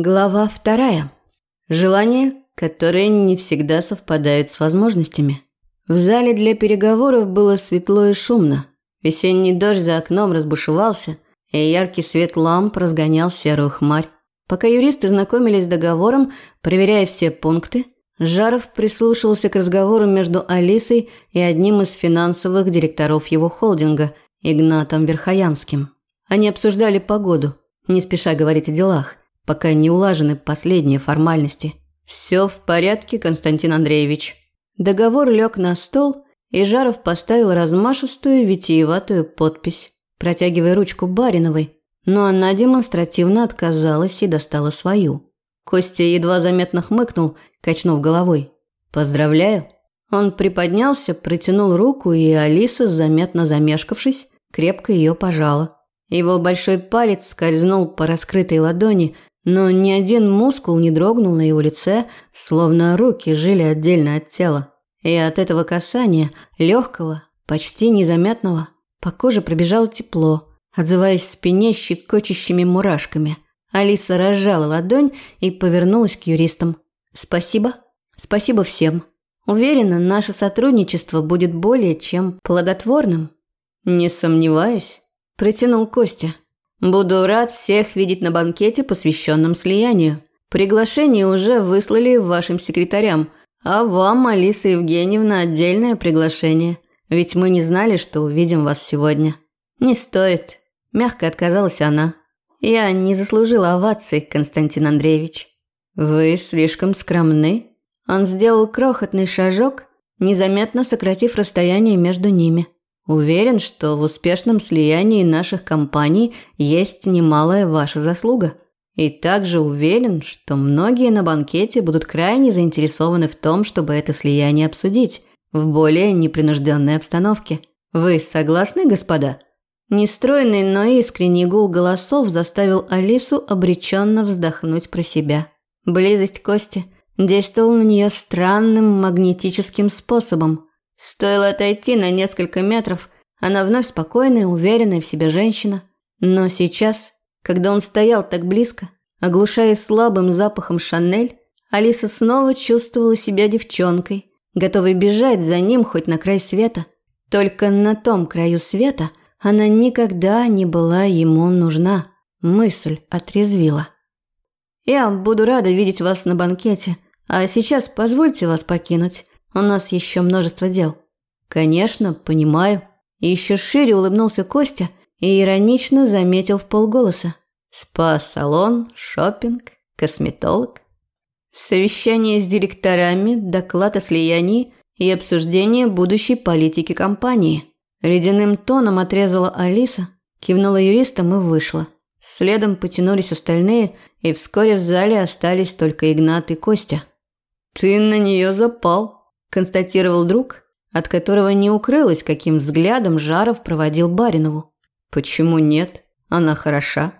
Глава вторая. Желания, которые не всегда совпадают с возможностями. В зале для переговоров было светло и шумно. Весенний дождь за окном разбушевался, и яркий свет ламп разгонял серую хмарь. Пока юристы знакомились с договором, проверяя все пункты, Жаров прислушивался к разговору между Алисой и одним из финансовых директоров его холдинга, Игнатом Верхоянским. Они обсуждали погоду, не спеша говорить о делах – пока не улажены последние формальности. «Все в порядке, Константин Андреевич». Договор лег на стол, и Жаров поставил размашистую витиеватую подпись, протягивая ручку Бариновой, но она демонстративно отказалась и достала свою. Костя едва заметно хмыкнул, качнув головой. «Поздравляю». Он приподнялся, протянул руку, и Алиса, заметно замешкавшись, крепко ее пожала. Его большой палец скользнул по раскрытой ладони – но ни один мускул не дрогнул на его лице, словно руки жили отдельно от тела. И от этого касания, легкого, почти незаметного, по коже пробежало тепло, отзываясь в спине щекочущими мурашками. Алиса разжала ладонь и повернулась к юристам. «Спасибо. Спасибо всем. Уверена, наше сотрудничество будет более чем плодотворным». «Не сомневаюсь», – протянул Костя. Буду рад всех видеть на банкете, посвященном слиянию. Приглашение уже выслали вашим секретарям, а вам, Алиса Евгеньевна, отдельное приглашение. Ведь мы не знали, что увидим вас сегодня. Не стоит. Мягко отказалась она. Я не заслужила овации, Константин Андреевич. Вы слишком скромны. Он сделал крохотный шажок, незаметно сократив расстояние между ними. Уверен, что в успешном слиянии наших компаний есть немалая ваша заслуга. И также уверен, что многие на банкете будут крайне заинтересованы в том, чтобы это слияние обсудить в более непринужденной обстановке. Вы согласны, господа? Нестройный, но искренний гул голосов заставил Алису обреченно вздохнуть про себя. Близость Кости действовала на нее странным магнетическим способом – Стоило отойти на несколько метров, она вновь спокойная, уверенная в себе женщина. Но сейчас, когда он стоял так близко, оглушая слабым запахом Шанель, Алиса снова чувствовала себя девчонкой, готовой бежать за ним хоть на край света. Только на том краю света она никогда не была ему нужна. Мысль отрезвила. «Я буду рада видеть вас на банкете, а сейчас позвольте вас покинуть. У нас еще множество дел». «Конечно, понимаю». И еще шире улыбнулся Костя и иронично заметил в полголоса. «Спа-салон, шопинг, косметолог». Совещание с директорами, доклад о слиянии и обсуждение будущей политики компании. Ледяным тоном отрезала Алиса, кивнула юристам и вышла. Следом потянулись остальные, и вскоре в зале остались только Игнат и Костя. «Ты на нее запал», констатировал друг, от которого не укрылось, каким взглядом Жаров проводил Баринову. «Почему нет? Она хороша».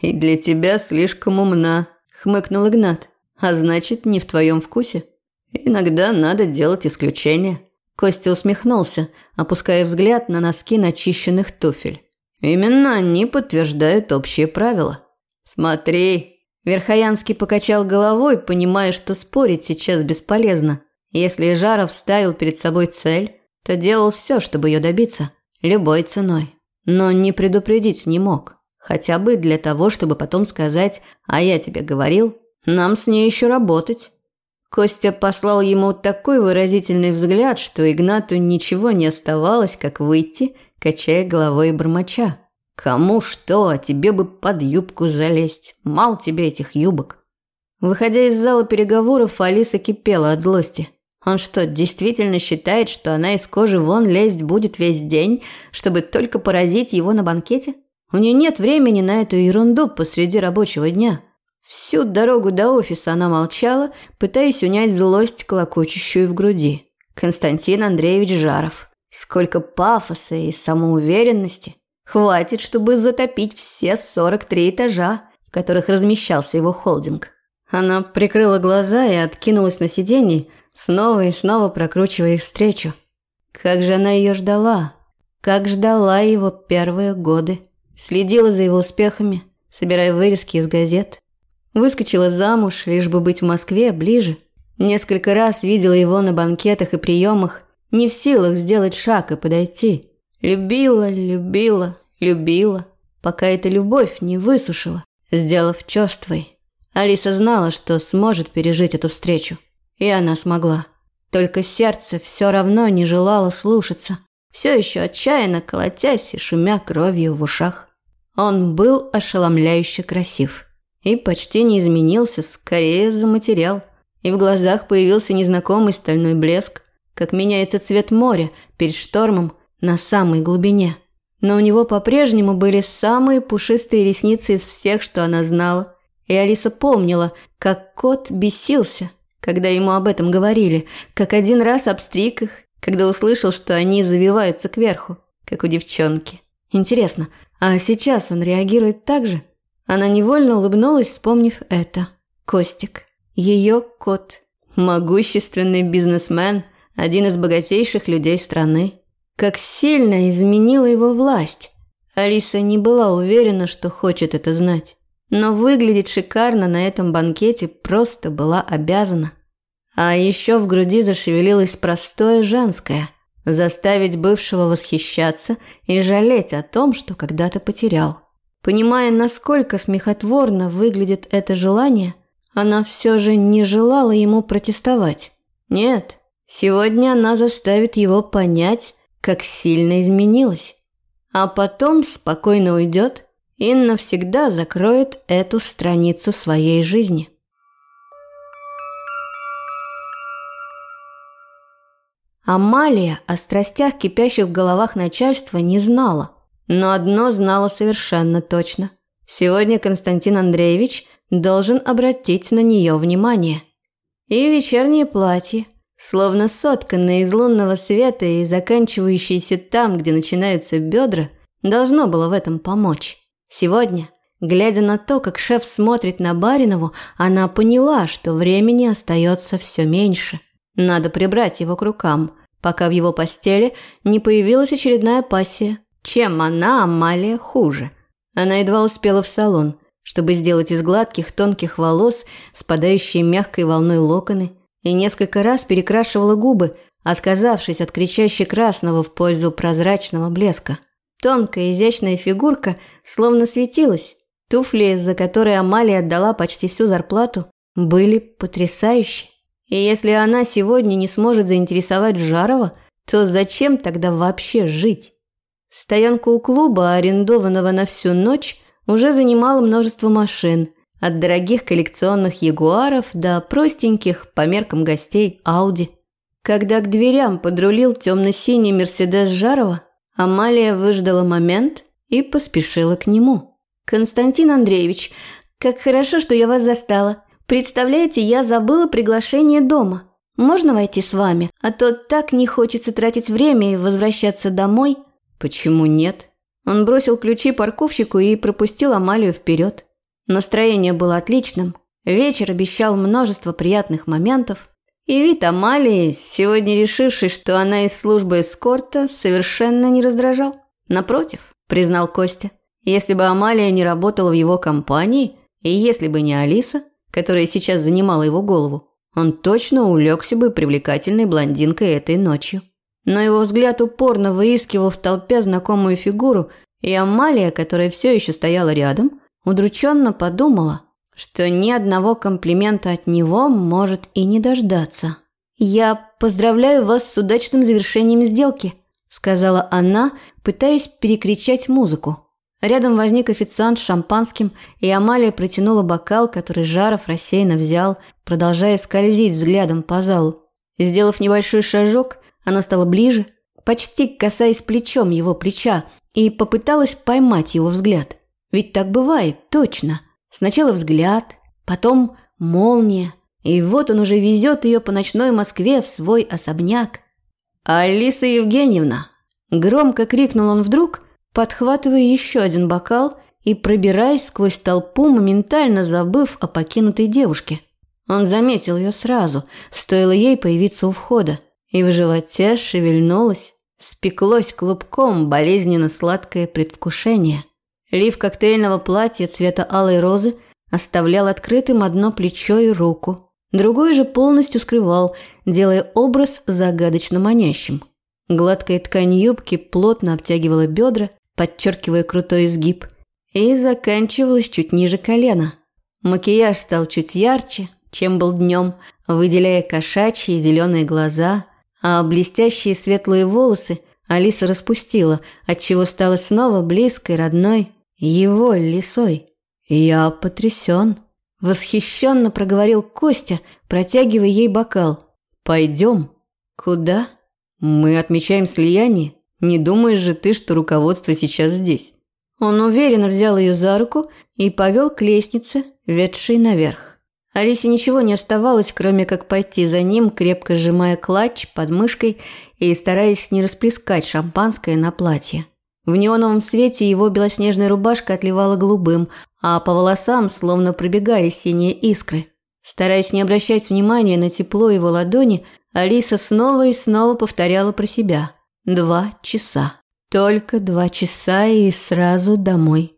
«И для тебя слишком умна», – хмыкнул Игнат. «А значит, не в твоем вкусе. Иногда надо делать исключения». Костя усмехнулся, опуская взгляд на носки начищенных туфель. «Именно они подтверждают общие правила». «Смотри». Верхоянский покачал головой, понимая, что спорить сейчас бесполезно. Если Жаров ставил перед собой цель, то делал все, чтобы ее добиться, любой ценой. Но не предупредить не мог. Хотя бы для того, чтобы потом сказать «А я тебе говорил, нам с ней еще работать». Костя послал ему такой выразительный взгляд, что Игнату ничего не оставалось, как выйти, качая головой и бормоча. «Кому что, а тебе бы под юбку залезть. Мал тебе этих юбок». Выходя из зала переговоров, Алиса кипела от злости. Он что, действительно считает, что она из кожи вон лезть будет весь день, чтобы только поразить его на банкете? У нее нет времени на эту ерунду посреди рабочего дня. Всю дорогу до офиса она молчала, пытаясь унять злость, клокочущую в груди. Константин Андреевич Жаров. Сколько пафоса и самоуверенности. Хватит, чтобы затопить все 43 этажа, в которых размещался его холдинг. Она прикрыла глаза и откинулась на сиденье, снова и снова прокручивая их встречу. Как же она ее ждала, как ждала его первые годы. Следила за его успехами, собирая вырезки из газет. Выскочила замуж, лишь бы быть в Москве ближе. Несколько раз видела его на банкетах и приемах, не в силах сделать шаг и подойти. Любила, любила, любила, пока эта любовь не высушила, сделав чувствой. Алиса знала, что сможет пережить эту встречу. И она смогла. Только сердце все равно не желало слушаться, все еще отчаянно колотясь и шумя кровью в ушах. Он был ошеломляюще красив и почти не изменился, скорее заматерял. И в глазах появился незнакомый стальной блеск, как меняется цвет моря перед штормом на самой глубине. Но у него по-прежнему были самые пушистые ресницы из всех, что она знала. И Алиса помнила, как кот бесился, когда ему об этом говорили, как один раз обстриг их, когда услышал, что они завиваются кверху, как у девчонки. Интересно, а сейчас он реагирует так же? Она невольно улыбнулась, вспомнив это. Костик. Ее кот. Могущественный бизнесмен, один из богатейших людей страны. Как сильно изменила его власть. Алиса не была уверена, что хочет это знать. Но выглядеть шикарно на этом банкете просто была обязана. А еще в груди зашевелилось простое женское – заставить бывшего восхищаться и жалеть о том, что когда-то потерял. Понимая, насколько смехотворно выглядит это желание, она все же не желала ему протестовать. Нет, сегодня она заставит его понять, как сильно изменилась. А потом спокойно уйдет и навсегда закроет эту страницу своей жизни. Амалия о страстях, кипящих в головах начальства, не знала – но одно знала совершенно точно. Сегодня Константин Андреевич должен обратить на нее внимание. И вечернее платье, словно сотканное из лунного света и заканчивающееся там, где начинаются бедра, должно было в этом помочь. Сегодня, глядя на то, как шеф смотрит на Баринову, она поняла, что времени остается все меньше. Надо прибрать его к рукам, пока в его постели не появилась очередная пассия. Чем она, Амалия, хуже? Она едва успела в салон, чтобы сделать из гладких тонких волос спадающие мягкой волной локоны, и несколько раз перекрашивала губы, отказавшись от кричащей красного в пользу прозрачного блеска. Тонкая изящная фигурка словно светилась. Туфли, за которые Амалия отдала почти всю зарплату, были потрясающие. И если она сегодня не сможет заинтересовать Жарова, то зачем тогда вообще жить? Стоянку у клуба, арендованного на всю ночь, уже занимало множество машин, от дорогих коллекционных ягуаров до простеньких, по меркам гостей, Ауди. Когда к дверям подрулил темно-синий Мерседес Жарова, Амалия выждала момент и поспешила к нему. «Константин Андреевич, как хорошо, что я вас застала. Представляете, я забыла приглашение дома. Можно войти с вами? А то так не хочется тратить время и возвращаться домой». Почему нет? Он бросил ключи парковщику и пропустил Амалию вперед. Настроение было отличным. Вечер обещал множество приятных моментов. И вид Амалии, сегодня решивший, что она из службы эскорта, совершенно не раздражал. Напротив, признал Костя, если бы Амалия не работала в его компании, и если бы не Алиса, которая сейчас занимала его голову, он точно улегся бы привлекательной блондинкой этой ночью но его взгляд упорно выискивал в толпе знакомую фигуру, и Амалия, которая все еще стояла рядом, удрученно подумала, что ни одного комплимента от него может и не дождаться. «Я поздравляю вас с удачным завершением сделки», – сказала она, пытаясь перекричать музыку. Рядом возник официант с шампанским, и Амалия протянула бокал, который Жаров рассеянно взял, продолжая скользить взглядом по залу. Сделав небольшой шажок, она стала ближе, почти касаясь плечом его плеча, и попыталась поймать его взгляд. Ведь так бывает, точно. Сначала взгляд, потом молния, и вот он уже везет ее по ночной Москве в свой особняк. «Алиса Евгеньевна!» Громко крикнул он вдруг, подхватывая еще один бокал и пробираясь сквозь толпу, моментально забыв о покинутой девушке. Он заметил ее сразу, стоило ей появиться у входа и в животе шевельнулось, спеклось клубком болезненно сладкое предвкушение. Лиф коктейльного платья цвета алой розы оставлял открытым одно плечо и руку. Другой же полностью скрывал, делая образ загадочно манящим. Гладкая ткань юбки плотно обтягивала бедра, подчеркивая крутой изгиб, и заканчивалась чуть ниже колена. Макияж стал чуть ярче, чем был днем, выделяя кошачьи зеленые глаза, а блестящие светлые волосы Алиса распустила, отчего стала снова близкой, родной, его лисой. «Я потрясен», – восхищенно проговорил Костя, протягивая ей бокал. «Пойдем». «Куда?» «Мы отмечаем слияние. Не думаешь же ты, что руководство сейчас здесь?» Он уверенно взял ее за руку и повел к лестнице, ведшей наверх. Алисе ничего не оставалось, кроме как пойти за ним, крепко сжимая клатч под мышкой и стараясь не расплескать шампанское на платье. В неоновом свете его белоснежная рубашка отливала голубым, а по волосам словно пробегали синие искры. Стараясь не обращать внимания на тепло его ладони, Алиса снова и снова повторяла про себя. Два часа. Только два часа и сразу домой.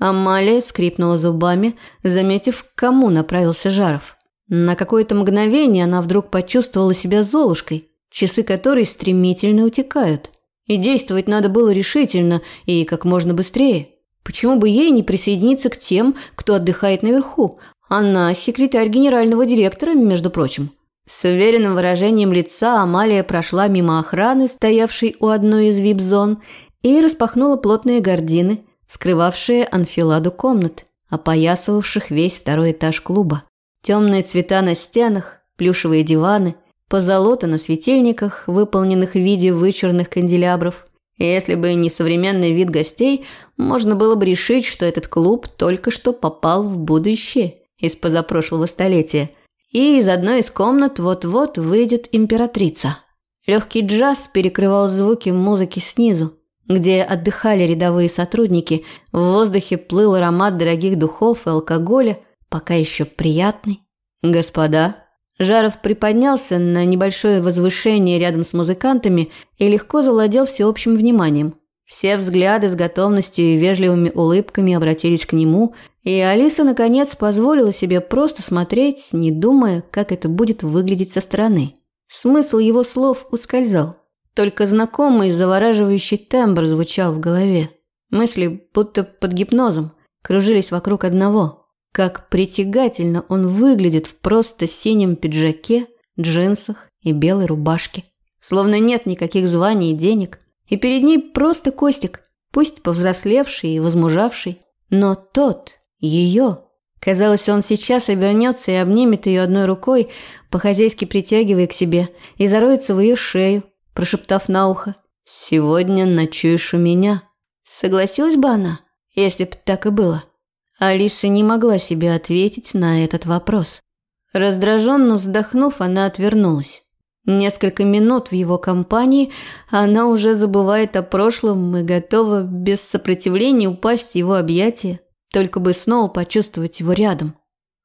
Амалия скрипнула зубами, заметив, к кому направился Жаров. На какое-то мгновение она вдруг почувствовала себя Золушкой, часы которой стремительно утекают. И действовать надо было решительно и как можно быстрее. Почему бы ей не присоединиться к тем, кто отдыхает наверху? Она секретарь генерального директора, между прочим. С уверенным выражением лица Амалия прошла мимо охраны, стоявшей у одной из вип-зон, и распахнула плотные гардины, скрывавшие анфиладу комнат, опоясывавших весь второй этаж клуба. Темные цвета на стенах, плюшевые диваны, позолота на светильниках, выполненных в виде вычурных канделябров. Если бы не современный вид гостей, можно было бы решить, что этот клуб только что попал в будущее из позапрошлого столетия – и из одной из комнат вот-вот выйдет императрица. Легкий джаз перекрывал звуки музыки снизу, где отдыхали рядовые сотрудники, в воздухе плыл аромат дорогих духов и алкоголя, пока еще приятный. «Господа», Жаров приподнялся на небольшое возвышение рядом с музыкантами и легко завладел всеобщим вниманием. Все взгляды с готовностью и вежливыми улыбками обратились к нему, и Алиса, наконец, позволила себе просто смотреть, не думая, как это будет выглядеть со стороны. Смысл его слов ускользал. Только знакомый завораживающий тембр звучал в голове. Мысли, будто под гипнозом, кружились вокруг одного. Как притягательно он выглядит в просто синем пиджаке, джинсах и белой рубашке. Словно нет никаких званий и денег. И перед ней просто Костик, пусть повзрослевший и возмужавший, но тот, ее. Казалось, он сейчас обернется и обнимет ее одной рукой, по-хозяйски притягивая к себе, и зароется в ее шею, прошептав на ухо «Сегодня ночуешь у меня». Согласилась бы она, если бы так и было? Алиса не могла себе ответить на этот вопрос. Раздраженно вздохнув, она отвернулась. Несколько минут в его компании она уже забывает о прошлом и готова без сопротивления упасть в его объятия только бы снова почувствовать его рядом.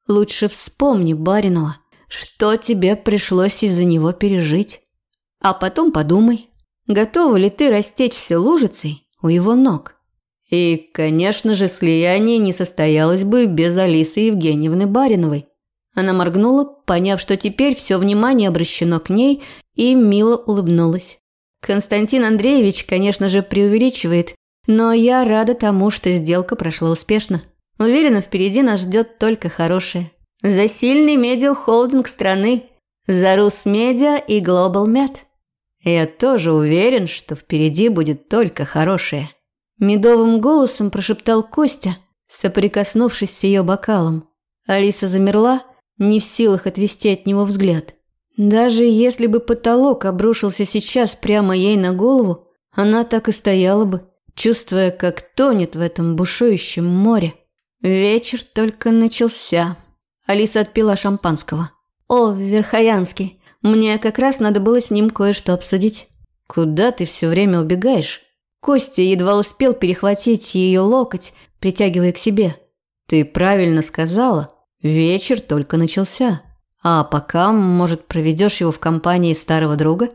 Лучше вспомни, Баринова, что тебе пришлось из-за него пережить. А потом подумай, готова ли ты растечься лужицей у его ног. И, конечно же, слияние не состоялось бы без Алисы Евгеньевны Бариновой. Она моргнула, поняв, что теперь все внимание обращено к ней, и мило улыбнулась. Константин Андреевич, конечно же, преувеличивает, но я рада тому, что сделка прошла успешно. Уверена, впереди нас ждет только хорошее. За сильный медиахолдинг страны. За Русмедиа и Глобал Мед. Я тоже уверен, что впереди будет только хорошее. Медовым голосом прошептал Костя, соприкоснувшись с ее бокалом. Алиса замерла, не в силах отвести от него взгляд. Даже если бы потолок обрушился сейчас прямо ей на голову, она так и стояла бы чувствуя, как тонет в этом бушующем море. Вечер только начался. Алиса отпила шампанского. «О, Верхоянский, мне как раз надо было с ним кое-что обсудить». «Куда ты все время убегаешь?» Костя едва успел перехватить ее локоть, притягивая к себе. «Ты правильно сказала. Вечер только начался. А пока, может, проведешь его в компании старого друга?»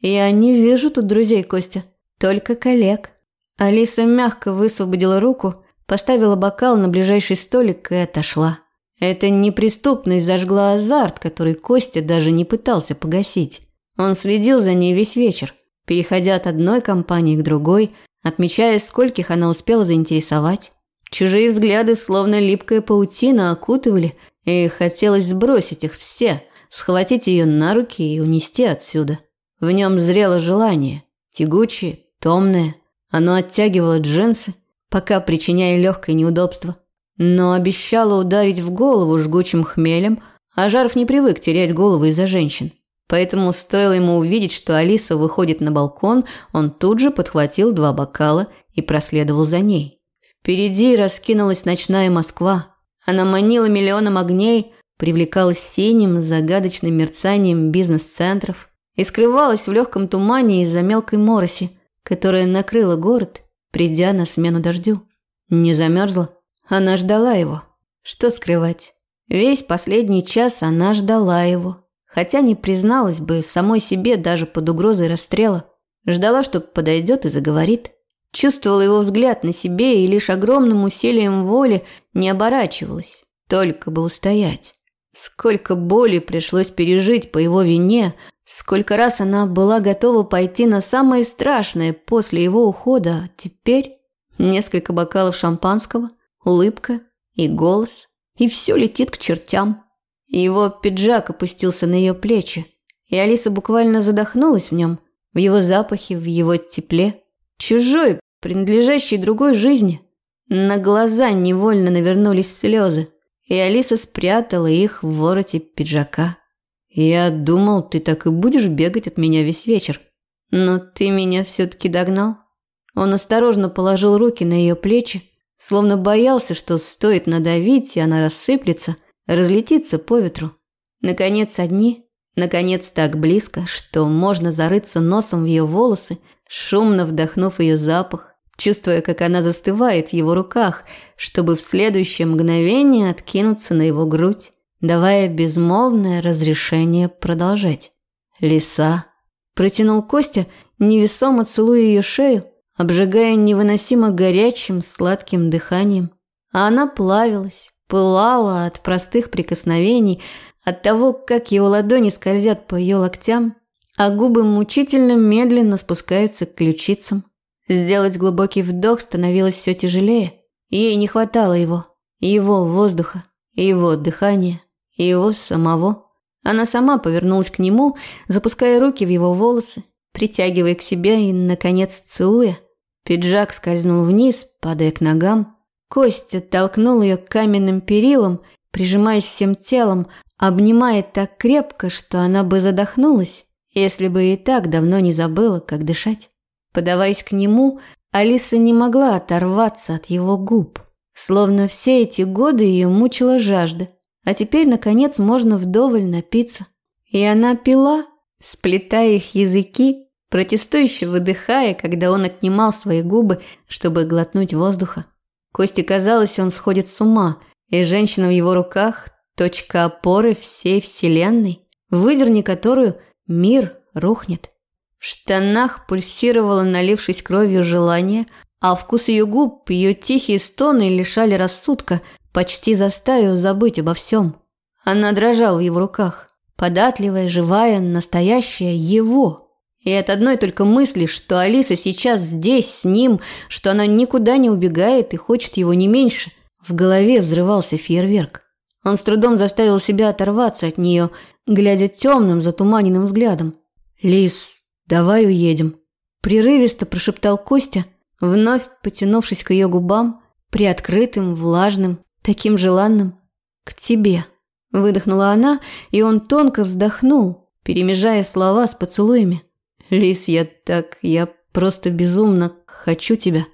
«Я не вижу тут друзей, Костя, только коллег». Алиса мягко высвободила руку, поставила бокал на ближайший столик и отошла. Эта неприступность зажгла азарт, который Костя даже не пытался погасить. Он следил за ней весь вечер, переходя от одной компании к другой, отмечая, скольких она успела заинтересовать. Чужие взгляды, словно липкая паутина, окутывали, и хотелось сбросить их все, схватить ее на руки и унести отсюда. В нем зрело желание, тягучее, томное. Оно оттягивало джинсы, пока причиняя легкое неудобство но обещала ударить в голову жгучим хмелем, а Жаров не привык терять голову из-за женщин. Поэтому стоило ему увидеть, что Алиса выходит на балкон, он тут же подхватил два бокала и проследовал за ней. Впереди раскинулась ночная Москва. Она манила миллионом огней, привлекалась синим, загадочным мерцанием бизнес-центров и скрывалась в легком тумане из-за мелкой мороси, которая накрыла город, придя на смену дождю. Не замерзла? Она ждала его. Что скрывать? Весь последний час она ждала его. Хотя не призналась бы самой себе даже под угрозой расстрела. Ждала, что подойдет и заговорит. Чувствовала его взгляд на себе и лишь огромным усилием воли не оборачивалась. Только бы устоять. Сколько боли пришлось пережить по его вине, сколько раз она была готова пойти на самое страшное после его ухода, а теперь несколько бокалов шампанского – улыбка и голос, и все летит к чертям. Его пиджак опустился на ее плечи, и Алиса буквально задохнулась в нем, в его запахе, в его тепле. Чужой, принадлежащий другой жизни. На глаза невольно навернулись слезы, и Алиса спрятала их в вороте пиджака. «Я думал, ты так и будешь бегать от меня весь вечер. Но ты меня все-таки догнал». Он осторожно положил руки на ее плечи, словно боялся, что стоит надавить, и она рассыплется, разлетится по ветру. Наконец одни, наконец так близко, что можно зарыться носом в ее волосы, шумно вдохнув ее запах, чувствуя, как она застывает в его руках, чтобы в следующее мгновение откинуться на его грудь, давая безмолвное разрешение продолжать. «Лиса!» – протянул Костя, невесомо целуя ее шею, обжигая невыносимо горячим сладким дыханием. А она плавилась, пылала от простых прикосновений, от того, как его ладони скользят по ее локтям, а губы мучительно медленно спускаются к ключицам. Сделать глубокий вдох становилось все тяжелее. Ей не хватало его, его воздуха, его дыхания, его самого. Она сама повернулась к нему, запуская руки в его волосы, притягивая к себе и, наконец, целуя. Пиджак скользнул вниз, падая к ногам. Костя толкнул ее каменным перилом, прижимаясь всем телом, обнимая так крепко, что она бы задохнулась, если бы и так давно не забыла, как дышать. Подаваясь к нему, Алиса не могла оторваться от его губ. Словно все эти годы ее мучила жажда, а теперь, наконец, можно вдоволь напиться. И она пила, сплетая их языки, протестующе выдыхая, когда он отнимал свои губы, чтобы глотнуть воздуха. Косте казалось, он сходит с ума, и женщина в его руках – точка опоры всей вселенной, выдерни которую мир рухнет. В штанах пульсировало, налившись кровью желание, а вкус ее губ, ее тихие стоны лишали рассудка, почти заставив забыть обо всем. Она дрожала в его руках, податливая, живая, настоящая его – и от одной только мысли, что Алиса сейчас здесь с ним, что она никуда не убегает и хочет его не меньше, в голове взрывался фейерверк. Он с трудом заставил себя оторваться от нее, глядя темным, затуманенным взглядом. «Лис, давай уедем», – прерывисто прошептал Костя, вновь потянувшись к ее губам, приоткрытым, влажным, таким желанным. «К тебе», – выдохнула она, и он тонко вздохнул, перемежая слова с поцелуями. Лис, я так, я просто безумно хочу тебя.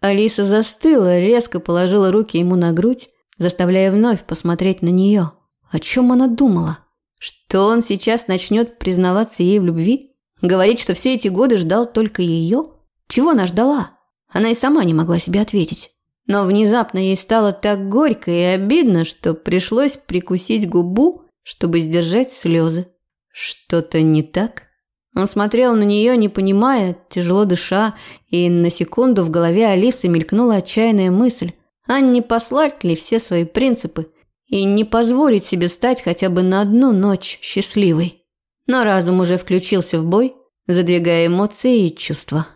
Алиса застыла, резко положила руки ему на грудь, заставляя вновь посмотреть на нее. О чем она думала? Что он сейчас начнет признаваться ей в любви? Говорить, что все эти годы ждал только ее? Чего она ждала? Она и сама не могла себе ответить. Но внезапно ей стало так горько и обидно, что пришлось прикусить губу, чтобы сдержать слезы. Что-то не так? Он смотрел на нее, не понимая, тяжело дыша, и на секунду в голове Алисы мелькнула отчаянная мысль, а не послать ли все свои принципы и не позволить себе стать хотя бы на одну ночь счастливой. Но разум уже включился в бой, задвигая эмоции и чувства.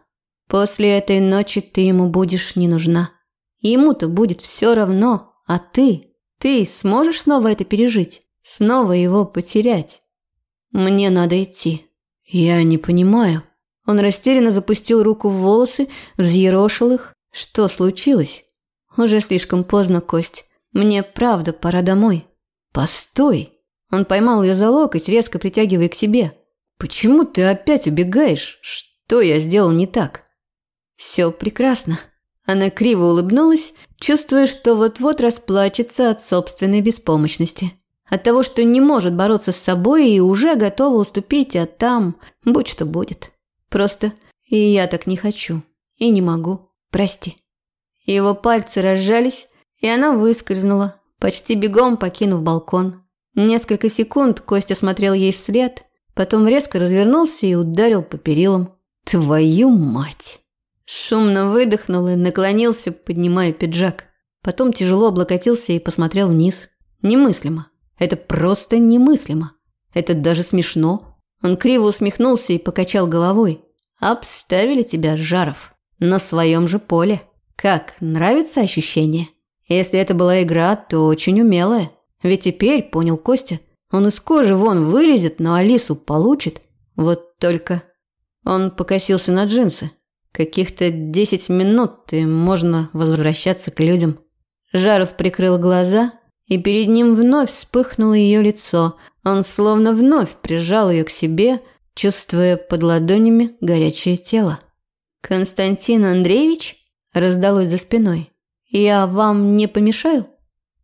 После этой ночи ты ему будешь не нужна. Ему-то будет все равно, а ты, ты сможешь снова это пережить, снова его потерять. Мне надо идти. Я не понимаю. Он растерянно запустил руку в волосы, взъерошил их. Что случилось? Уже слишком поздно, Кость. Мне правда пора домой. Постой. Он поймал ее за локоть, резко притягивая к себе. Почему ты опять убегаешь? Что я сделал не так? Все прекрасно. Она криво улыбнулась, чувствуя, что вот-вот расплачется от собственной беспомощности. От того, что не может бороться с собой и уже готова уступить, а там будь что будет. Просто и я так не хочу. И не могу. Прости. Его пальцы разжались, и она выскользнула, почти бегом покинув балкон. Несколько секунд Костя смотрел ей вслед, потом резко развернулся и ударил по перилам. «Твою мать!» Шумно выдохнул и наклонился, поднимая пиджак. Потом тяжело облокотился и посмотрел вниз. Немыслимо. Это просто немыслимо. Это даже смешно. Он криво усмехнулся и покачал головой. «Обставили тебя, Жаров, на своем же поле. Как, нравится ощущение? Если это была игра, то очень умелая. Ведь теперь, понял Костя, он из кожи вон вылезет, но Алису получит. Вот только...» Он покосился на джинсы. Каких-то десять минут и можно возвращаться к людям. Жаров прикрыл глаза и перед ним вновь вспыхнуло ее лицо. Он словно вновь прижал ее к себе, чувствуя под ладонями горячее тело. «Константин Андреевич?» – раздалось за спиной. «Я вам не помешаю?»